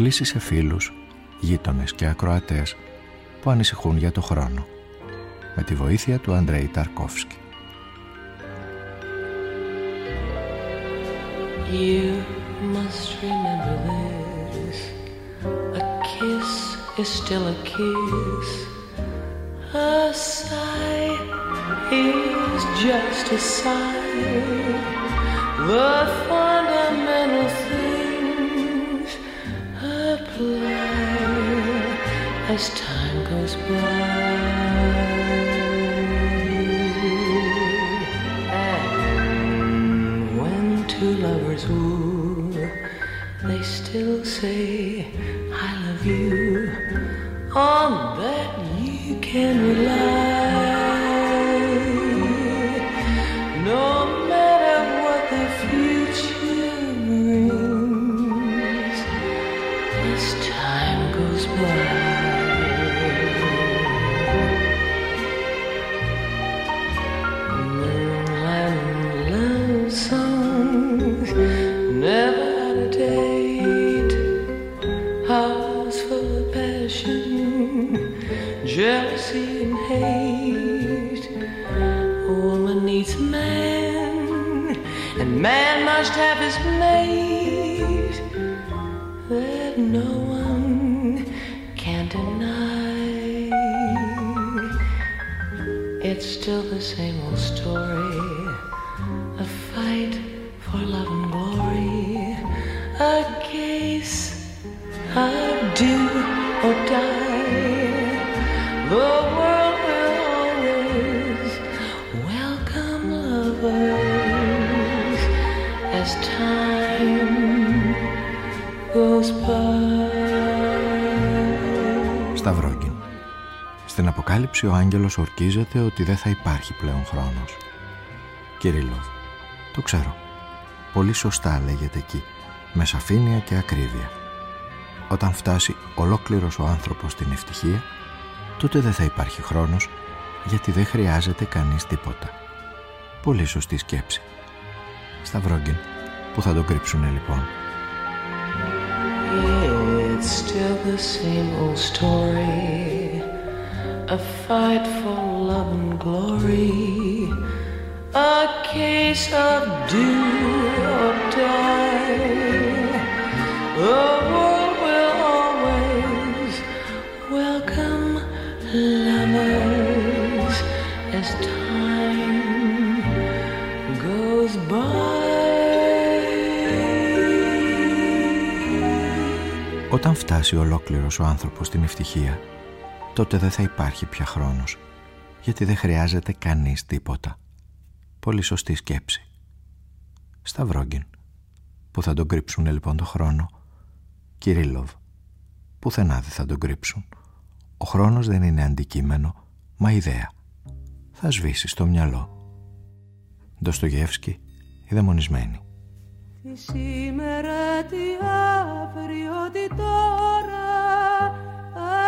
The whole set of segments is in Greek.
Κλείσει σε φίλους, γείτονες και ακροατές που ανησυχούν για το χρόνο. Με τη βοήθεια του Αντρέη Ταρκόφσκι. You must remember this. A kiss is still a kiss. A sigh is just a sigh. The fundamental things as time goes by. And when two lovers woo, they still say, I love you. On that you can rely. Still the same old story Στην Αποκάλυψη ο άγγελος ορκίζεται ότι δεν θα υπάρχει πλέον χρόνος. Κυρίλο, το ξέρω. Πολύ σωστά λέγεται εκεί, με σαφήνεια και ακρίβεια. Όταν φτάσει ολόκληρος ο άνθρωπος στην ευτυχία, τότε δεν θα υπάρχει χρόνος, γιατί δεν χρειάζεται κανείς τίποτα. Πολύ σωστή σκέψη. Σταυρόγγιν, Πού θα το κρύψουνε λοιπόν; It's still the same old story A fight for love and glory A case of do or die The world will always welcome lovers as time goes by Όταν φτάσει ολόκληρος ο άνθρωπος στην ευτυχία, τότε δεν θα υπάρχει πια χρόνος, γιατί δεν χρειάζεται κανείς τίποτα. Πολύ σωστή σκέψη. Σταυρόγγιν. Πού θα τον κρύψουν λοιπόν το χρόνο. Κυρίλοβ. Πουθενά δεν θα τον κρύψουν. Ο χρόνος δεν είναι αντικείμενο, μα ιδέα. Θα σβήσει στο μυαλό. Ντοστογεύσκη, η δαιμονισμένη. Τι σήμερα, τι αύριο, τι τώρα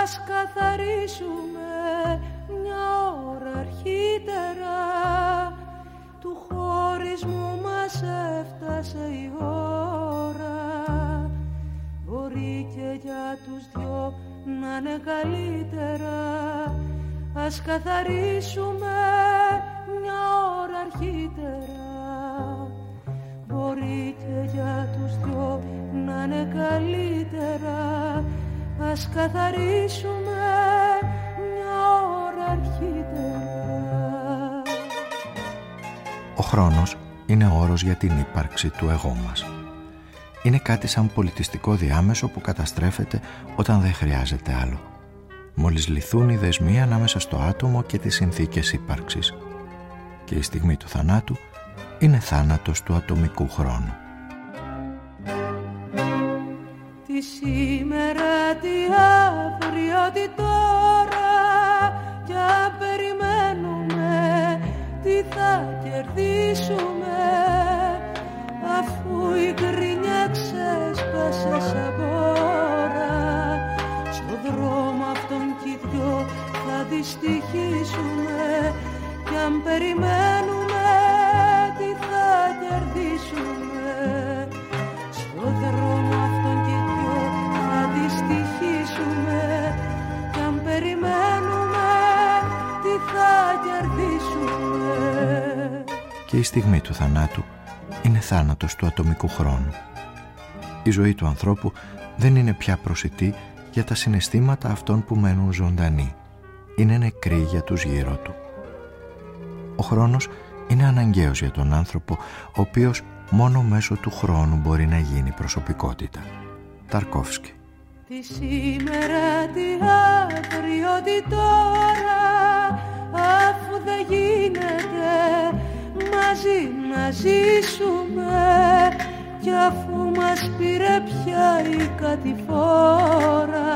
Ας καθαρίσουμε μια ώρα αρχίτερα. Του χωρισμού μας έφτασε η ώρα. Μπορεί και για τους δυο να είναι καλύτερα. Ας καθαρίσουμε μια ώρα αρχίτερα. Μπορεί και για τους δυο να είναι καλύτερα Ας καθαρίσουμε μια ώρα αρχίτερα Ο χρόνος είναι όρος για την ύπαρξη του εγώ μας. Είναι κάτι σαν πολιτιστικό διάμεσο που καταστρέφεται όταν δεν χρειάζεται άλλο. μόλις λυθούν οι δεσμοί ανάμεσα στο άτομο και τις συνθήκες ύπαρξης και η στιγμή του θανάτου είναι θάνατος του ατομικού χρόνου. Τι σήμερα, τι αύριο, τι τώρα κι αν περιμένουμε τι θα κερδίσουμε αφού η κρίνια ξέσπασε σαν στο δρόμο αυτόν κι δυο θα δυστυχήσουμε κι αν περιμένουμε στιγμή του θανάτου είναι θάνατος του ατομικού χρόνου. Η ζωή του ανθρώπου δεν είναι πια προσιτή για τα συναισθήματα αυτών που μένουν ζωντανοί. Είναι νεκροί για τους γύρω του. Ο χρόνος είναι αναγκαίος για τον άνθρωπο, ο οποίος μόνο μέσω του χρόνου μπορεί να γίνει προσωπικότητα. Ταρκόφσκι Τι σήμερα, τι αύριο, τι τώρα, αφού δεν γίνεται μαζί να ζήσουμε κι αφού μας πήρε πια η κατηφόρα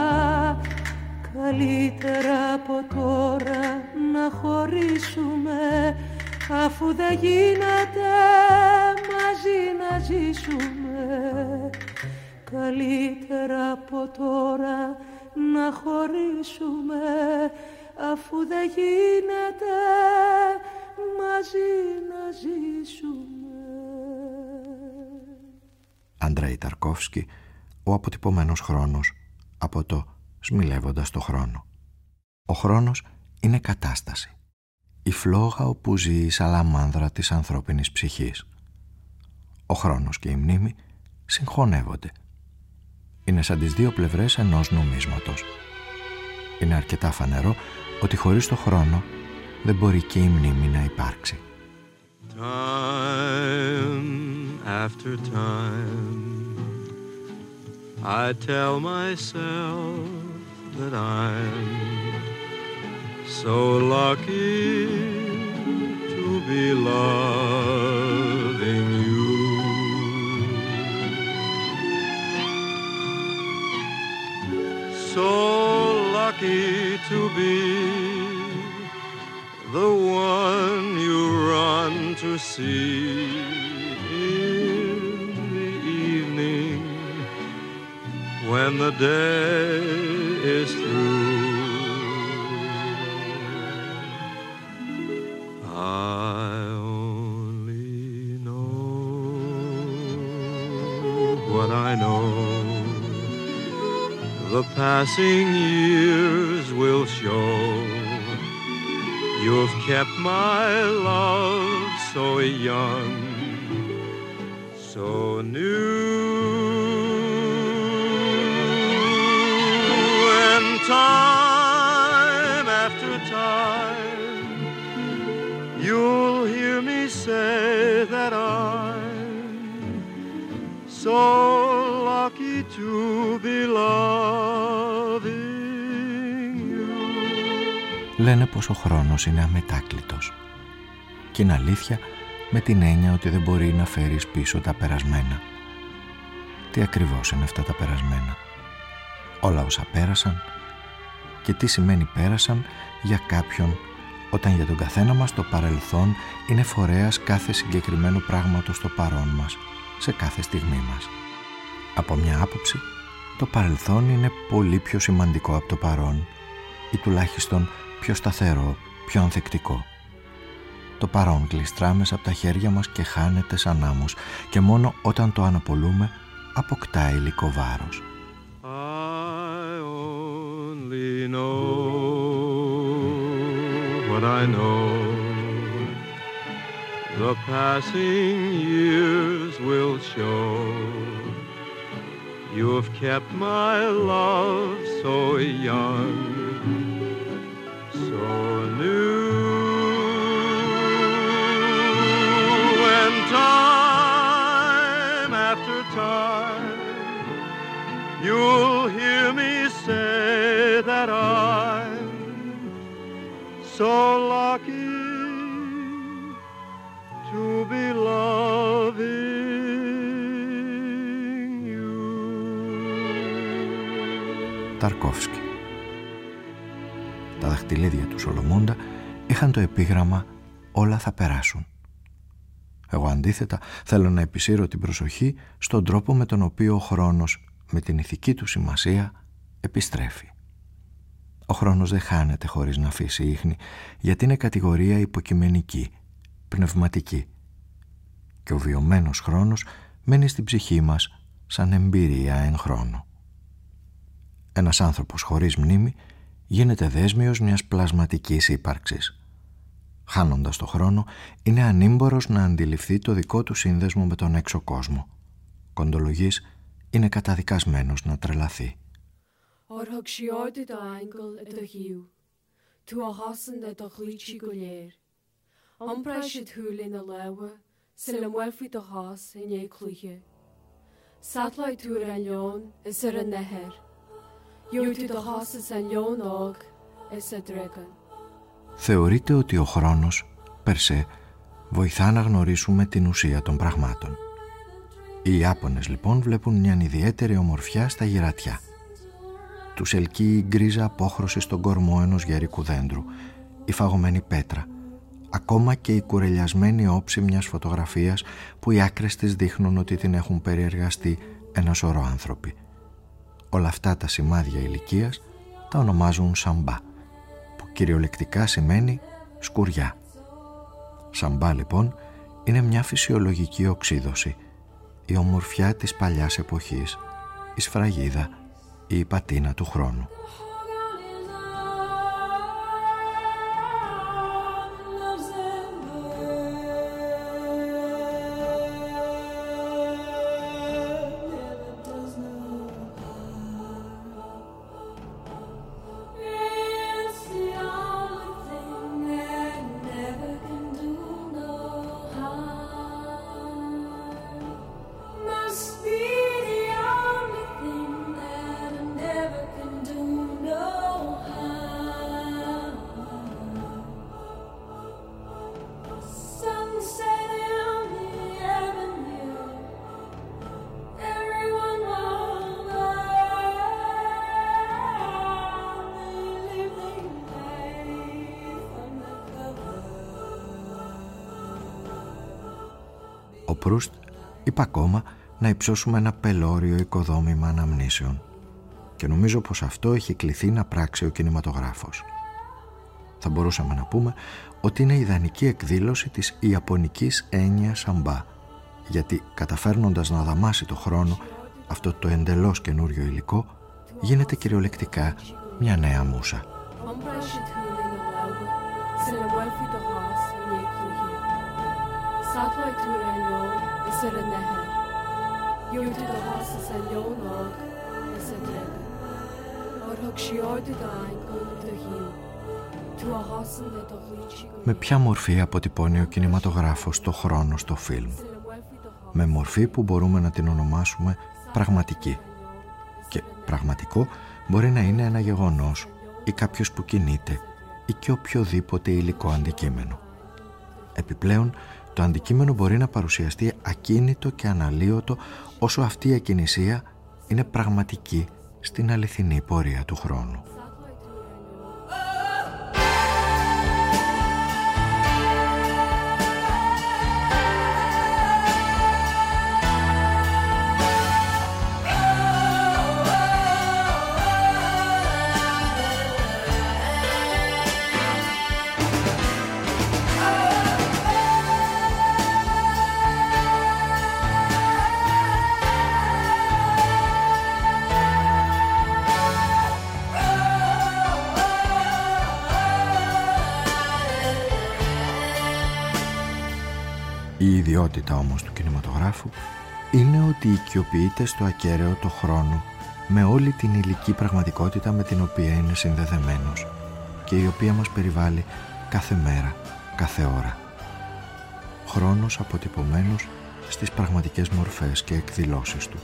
καλύτερα από τώρα να χωρίσουμε. Αφού δεν γίνεται μαζί να ζήσουμε. Καλύτερα από τώρα να χωρίσουμε. Αφού δεν γίνεται μαζί να ζήσουμε. Αντρέι Ταρκόφσκι, ο αποτυπωμένος χρόνος από το «Σμιλεύοντας το χρόνο». Ο χρόνος είναι κατάσταση. Η φλόγα όπου ζει η σαλαμάνδρα της ανθρώπινης ψυχής. Ο χρόνος και η μνήμη συγχωνεύονται. Είναι σαν τις δύο πλευρές ενός νομίσματος. Είναι αρκετά φανερό ότι χωρίς το χρόνο δεν μπορεί και η μνήμη να υπάρξει. Time after time I tell myself that I'm so lucky to be loving you So lucky to be the one you run to see in the evening when the day is through. I only know what I know. The passing years will show You've kept my love so young, so new. And time after time, you'll hear me say that I'm so lucky to be loving Λένε πως ο χρόνος είναι αμετάκλητος. Και είναι αλήθεια με την έννοια ότι δεν μπορεί να φέρεις πίσω τα περασμένα. Τι ακριβώς είναι αυτά τα περασμένα; Όλα όσα πέρασαν και τι σημαίνει πέρασαν για κάποιον όταν για τον καθένα μας το παρελθόν είναι φορέας κάθε συγκεκριμένου πράγματος στο παρόν μας, σε κάθε στιγμή μας. Από μια άποψη, το παρελθόν είναι πολύ πιο σημαντικό από το παρόν ή τουλάχιστον πιο σταθερό, πιο ανθεκτικό. Το παρόν γλιστρά μέσα από τα χέρια μας και χάνεται σαν άμμος και μόνο όταν το αναπολούμε αποκτά υλικό βάρος. I only know what I know. The passing years will show. You've kept my love so young, time after time, you'll hear me say that I'm so lucky to be Τα δαχτυλίδια του Σολομούντα είχαν το επίγραμμα «Όλα θα περάσουν». Εγώ αντίθετα θέλω να επισύρω την προσοχή στον τρόπο με τον οποίο ο χρόνος με την ηθική του σημασία επιστρέφει. Ο χρόνος δεν χάνεται χωρίς να αφήσει ίχνη γιατί είναι κατηγορία υποκειμενική, πνευματική και ο βιωμένος χρόνος μένει στην ψυχή μας σαν εμπειρία εν χρόνο. Ένας άνθρωπος χωρίς μνήμη γίνεται δέσμιος μιας πλασματικής ύπαρξης. Χάνοντας το χρόνο, είναι ανήμπορος να αντιληφθεί το δικό του σύνδεσμο με τον έξω κόσμο. Κοντολογής είναι καταδικασμένος να τρελαθεί. Or hug siorde do angel a do hiú, tú a hasan a do chlíti go léir. Ombra sé thúlin a lewe, sin le welfi do has in é clúche. Θεωρείται ότι ο χρόνος, περσέ, βοηθά να γνωρίσουμε την ουσία των πραγμάτων. Οι Ιάπωνες λοιπόν βλέπουν μια ιδιαίτερη ομορφιά στα γυρατιά. Τους ελκύει η γκρίζα απόχρωση στον κορμό ενός γερικού δέντρου, η φαγωμένη πέτρα, ακόμα και η κουρελιασμένη όψη μιας φωτογραφίας που οι άκρες της δείχνουν ότι την έχουν περιεργαστεί ένα σωρό άνθρωποι. Όλα αυτά τα σημάδια ηλικίας τα ονομάζουν σαμπά, που κυριολεκτικά σημαίνει σκουριά. Σαμπά λοιπόν είναι μια φυσιολογική οξύδωση, η ομορφιά της παλιάς εποχής, η σφραγίδα ή η πατίνα του χρόνου. Προύστ είπα ακόμα να υψώσουμε ένα πελώριο οικοδόμημα αναμνήσεων και νομίζω πως αυτό έχει κληθεί να πράξει ο κινηματογράφος. Θα μπορούσαμε να πούμε ότι είναι ιδανική εκδήλωση της ιαπωνικής έννοιας σαμπά γιατί καταφέρνοντας να δαμάσει το χρόνο αυτό το εντελώς καινούριο υλικό γίνεται κυριολεκτικά μια νέα μουσα. Με ποια μορφή αποτυπώνει ο κινηματογράφος το χρόνο στο φιλμ; Με μορφή που μπορούμε να την ονομάσουμε πραγματική. Και πραγματικό μπορεί να είναι ένα γεγονός ή κάποιος που κινείται ή και οποιοδήποτε υλικό αντικείμενο. Επιπλέον, το αντικείμενο μπορεί να παρουσιαστεί ακίνητο και αναλύωτο όσο αυτή η ακινησία είναι πραγματική στην αληθινή πορεία του χρόνου. Ιδιότητα όμως του κινηματογράφου είναι ότι οικειοποιείται στο ακέραιο το χρόνο με όλη την υλική πραγματικότητα με την οποία είναι συνδεδεμένος και η οποία μας περιβάλλει κάθε μέρα, κάθε ώρα. Χρόνος αποτυπωμένος στις πραγματικές μορφές και εκδηλώσεις του.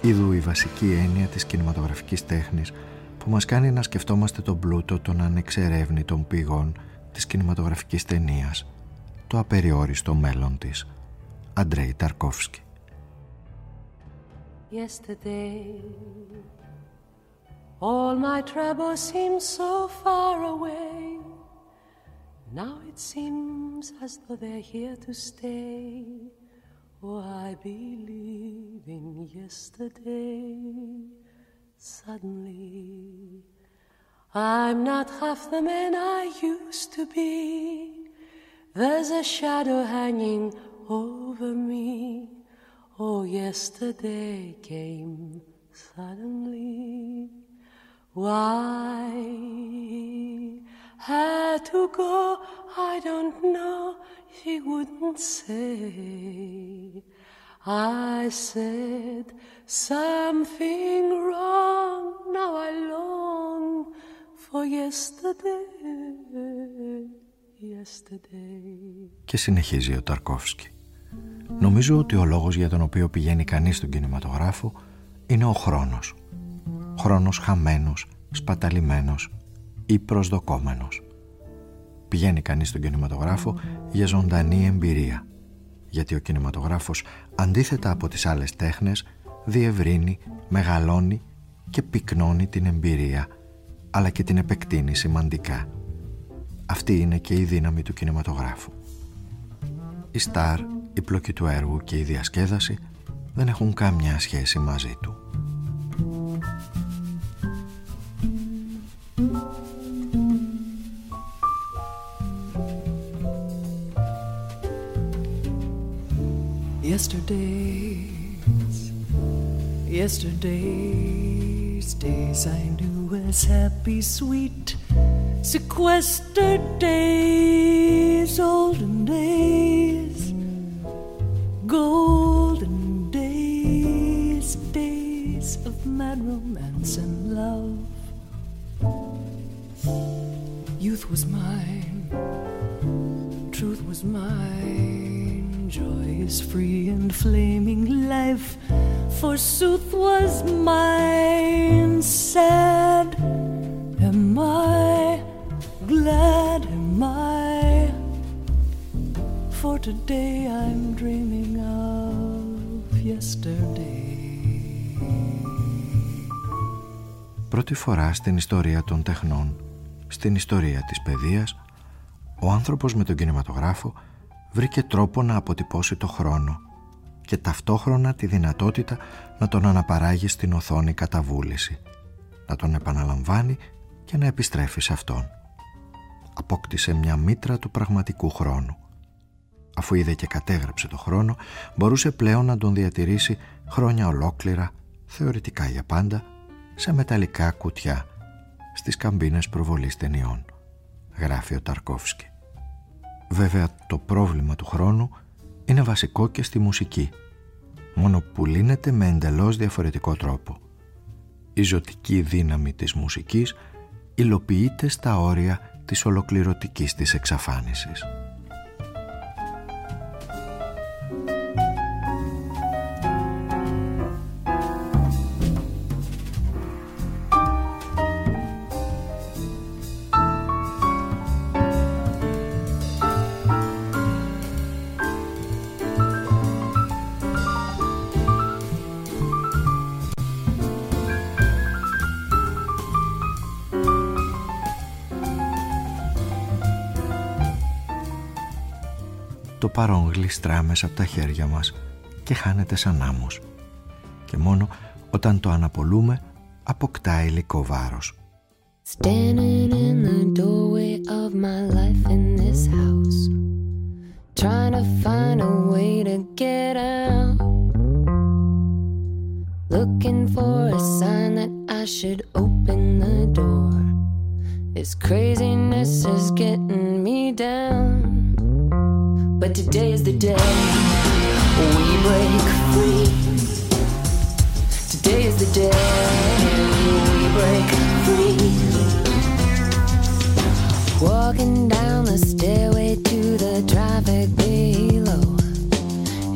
Είδου η βασική έννοια της κινηματογραφικής τέχνης που μας κάνει να σκεφτόμαστε τον πλούτο των ανεξερεύνητων πηγών της κινηματογραφικής ταινίας το απεριόριστο μέλλον της. Αντρέι Ταρκόφσκι. Yesterday All my troubles seem so far away. Now it seems as though they're here to stay. Oh, I believe in yesterday. Suddenly, I'm not half the man I used to be. There's a shadow hanging over me. Oh, yesterday came suddenly. Why had to go, I don't know, she wouldn't say. I said something wrong, now I long for yesterday, yesterday. Και συνεχίζει ο Ταρκόφσκι. Νομίζω ότι ο λόγος για τον οποίο πηγαίνει κανείς στον κινηματογράφο είναι ο χρόνος χρόνος χαμένος, σπαταλημένος ή προσδοκόμενος. Πηγαίνει κανείς στον κινηματογράφο για ζωντανή εμπειρία, γιατί ο κινηματογράφος αντίθετα από τις άλλες τέχνες διευρύνει, μεγαλώνει και πυκνώνει την εμπειρία, αλλά και την επεκτείνει σημαντικά. Αυτή είναι και η δύναμη του κινηματογράφου. Η στάρ, η πλοκή του έργου και η διασκέδαση δεν έχουν κάμια σχέση μαζί του. Yesterdays, yesterday's days I knew as happy, sweet, sequestered days, olden days, golden days, days of mad romance and love. Youth was mine, truth was mine joy is free and flaming life, forsooth was mine. Sad glad am I, for today I'm dreaming of yesterday. Πρώτη φορά στην ιστορία των τεχνών, στην ιστορία της παιδείας, ο άνθρωπος με τον κινηματογράφο βρήκε τρόπο να αποτυπώσει το χρόνο και ταυτόχρονα τη δυνατότητα να τον αναπαράγει στην οθόνη κατά βούληση, να τον επαναλαμβάνει και να επιστρέφει σε αυτόν. Απόκτησε μια μήτρα του πραγματικού χρόνου. Αφού είδε και κατέγραψε το χρόνο, μπορούσε πλέον να τον διατηρήσει χρόνια ολόκληρα, θεωρητικά για πάντα, σε μεταλλικά κουτιά, στις καμπίνες προβολής ταινιών, γράφει ο Ταρκόφσκι. Βέβαια το πρόβλημα του χρόνου είναι βασικό και στη μουσική, μόνο που λύνεται με εντελώς διαφορετικό τρόπο. Η ζωτική δύναμη της μουσικής υλοποιείται στα όρια της ολοκληρωτικής της εξαφάνισης. Γλιστρά μέσα από τα χέρια μας και χάνεται σαν άμμος. Και μόνο όταν το αναπολούμε αποκτά υλικό βάρος. Standing in the doorway of my life in this house Trying to find a way to get out Looking for a sign that I should open the door This craziness is getting me down But today is the day we break free. Today is the day we break free. Walking down the stairway to the traffic below.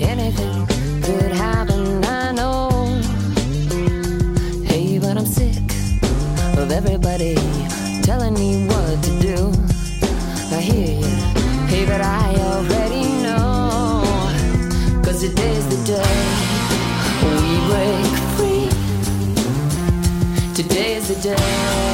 Anything could happen, I know. Hey, but I'm sick of everybody telling me what to do. I hear you, hey, but I already today's the day we break free. Today's the day.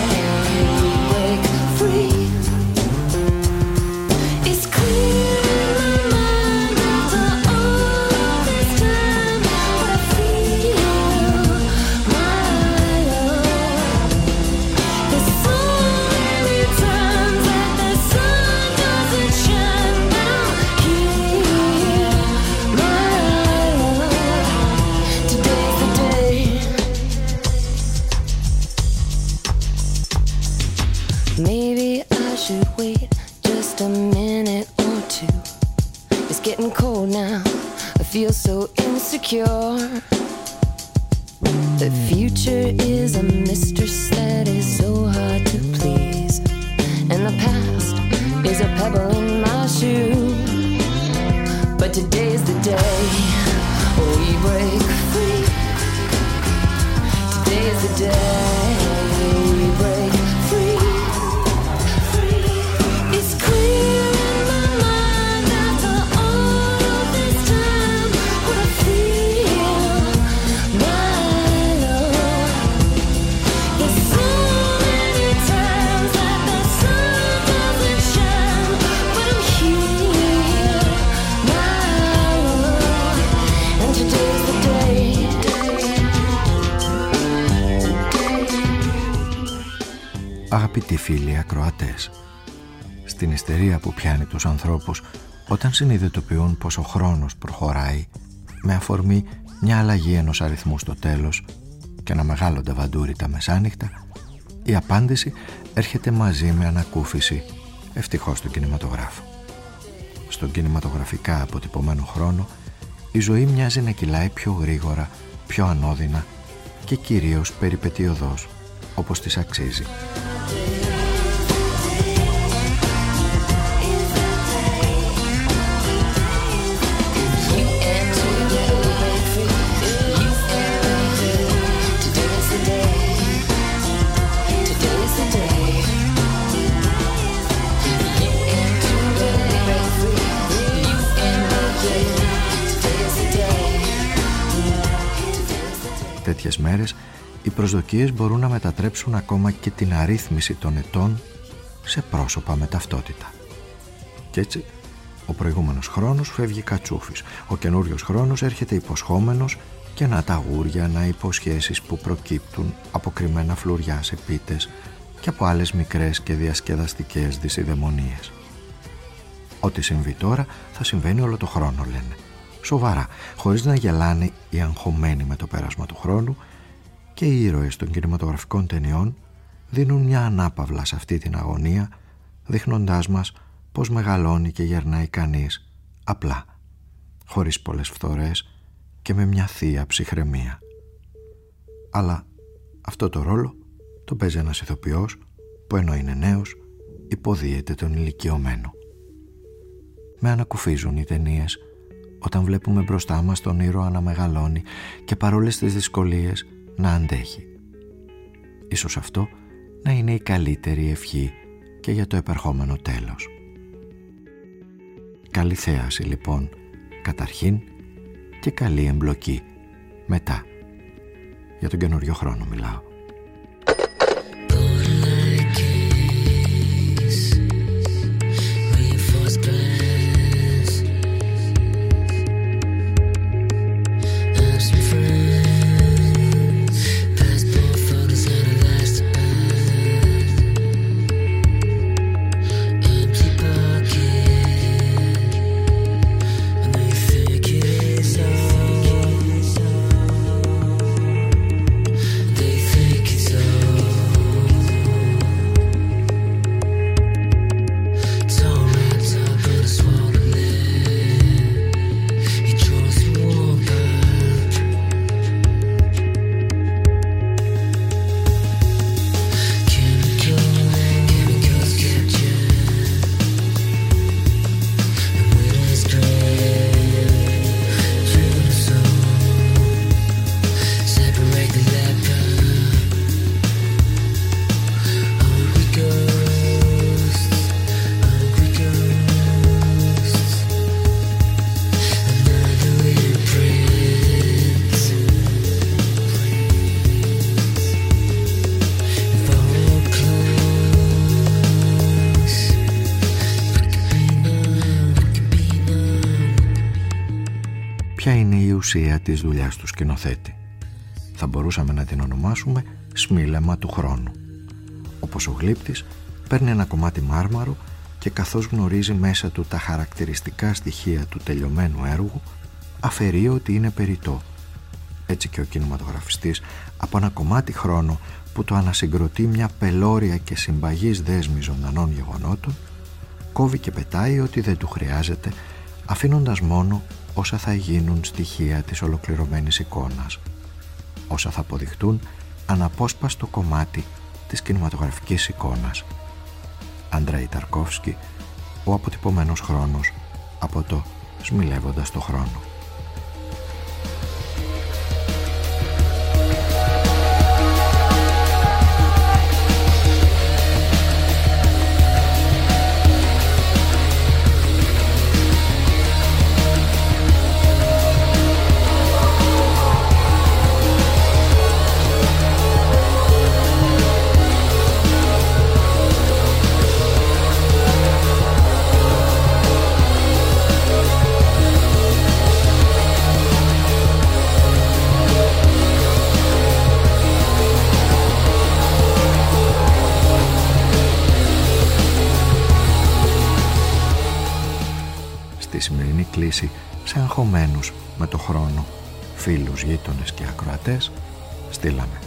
Insecure. The future is a mistress that is so hard to please. And the past is a pebble in my shoe. But today's the day oh, we break free. Today's the day που πιάνει τους ανθρώπους όταν συνειδητοποιούν πως ο χρόνος προχωράει με αφορμή μια αλλαγή ενός αριθμού στο τέλος και ένα μεγάλο νταβαντούρι τα μεσάνυχτα, η απάντηση έρχεται μαζί με ανακούφιση ευτυχώς του κινηματογράφου. Στον κινηματογραφικά αποτυπωμένο χρόνο η ζωή μοιάζει να κυλάει πιο γρήγορα, πιο ανώδυνα και κυρίως περιπετειωδώς όπως της αξίζει. Τέτοιες μέρες οι προσδοκίες μπορούν να μετατρέψουν ακόμα και την αρρύθμιση των ετών σε πρόσωπα με ταυτότητα. Κι έτσι, ο προηγούμενος χρόνος φεύγει κατσούφης, ο καινούριος χρόνος έρχεται υποσχόμενος και να τα γούρια να υποσχέσεις που προκύπτουν από κρυμμένα φλουριά σε πίτες και από άλλες μικρές και διασκεδαστικές δυσιδαιμονίες. Ό,τι συμβεί τώρα θα συμβαίνει όλο το χρόνο λένε. Σοβαρά, χωρίς να γελάνε οι αγχωμένοι με το πέρασμα του χρόνου και οι ήρωες των κινηματογραφικών ταινιών δίνουν μια ανάπαυλα σε αυτή την αγωνία δείχνοντάς μας πως μεγαλώνει και γερνάει κανείς απλά, χωρίς πολλές φθορές και με μια θεία ψυχραιμία. Αλλά αυτό το ρόλο το παίζει ένας ηθοποιός που ενώ είναι νέος υποδίεται τον ηλικιωμένο. Με ανακουφίζουν οι ταινίες όταν βλέπουμε μπροστά μας τον ήρωα να μεγαλώνει και παρόλες τις δυσκολίες να αντέχει. Ίσως αυτό να είναι η καλύτερη ευχή και για το επερχόμενο τέλος. Καλή θέαση λοιπόν καταρχήν και καλή εμπλοκή μετά. Για τον καινούριο χρόνο μιλάω. Ουσία της δουλειάς του σκηνοθέτη. Θα μπορούσαμε να την ονομάσουμε σμήλεμα του χρόνου. Όπως ο γλύπτης παίρνει ένα κομμάτι μάρμαρο και καθώς γνωρίζει μέσα του τα χαρακτηριστικά στοιχεία του τελειωμένου έργου αφαιρεί ότι είναι περιττό. Έτσι και ο κινηματογραφιστής από ένα κομμάτι χρόνο που το ανασυγκροτεί μια πελώρια και συμπαγής δέσμη ζωντανών γεγονότων κόβει και πετάει ότι δεν του χρειάζεται αφήνοντας μόνο όσα θα γίνουν στοιχεία της ολοκληρωμένης εικόνας, όσα θα αποδειχτούν αναπόσπαστο κομμάτι της κινηματογραφικής εικόνας. Αντρέι Ταρκόφσκι, ο αποτυπωμένος χρόνος από το «Σμιλεύοντας το χρόνο». Σε αγχωμένους με το χρόνο φίλους, γείτονες και ακροατές στείλαμε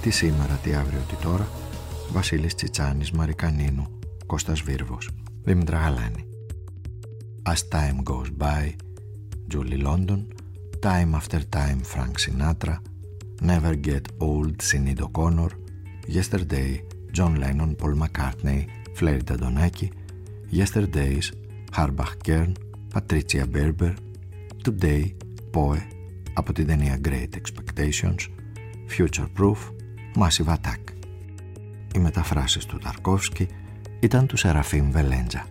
τι σήμερα, τι αύριο, τι τώρα Βασίλης Τσιτσάνης, Μαρικανίνου Κώστας Βίρβος, Δήμητρα Γαλάνη As Time Goes By Julie London Time After Time Frank Sinatra Never Get Old Sinead O'Connor Yesterday John Lennon, Paul McCartney Flair Tadonaki Yesterdays Harbach Kern Πατρίτσια Μπέρμπερ, Today, Poe, από την ταινία Great Expectations, Future Proof, Massive Attack. Οι μεταφράσεις του Ταρκόφσκι ήταν του Σεραφείμ Βελέντζα.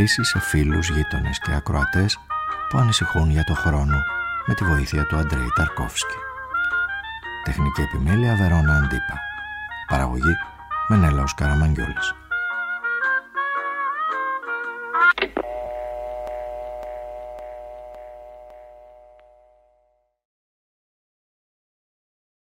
Κλείσει σε φίλους, γείτονες και ακροατές που ανησυχούν για το χρόνο με τη βοήθεια του Αντρέη Ταρκόφσκι. Τεχνική επιμέλεια Βερόνα Αντίπα. Παραγωγή Μενέλαος Καραμαγγιόλης.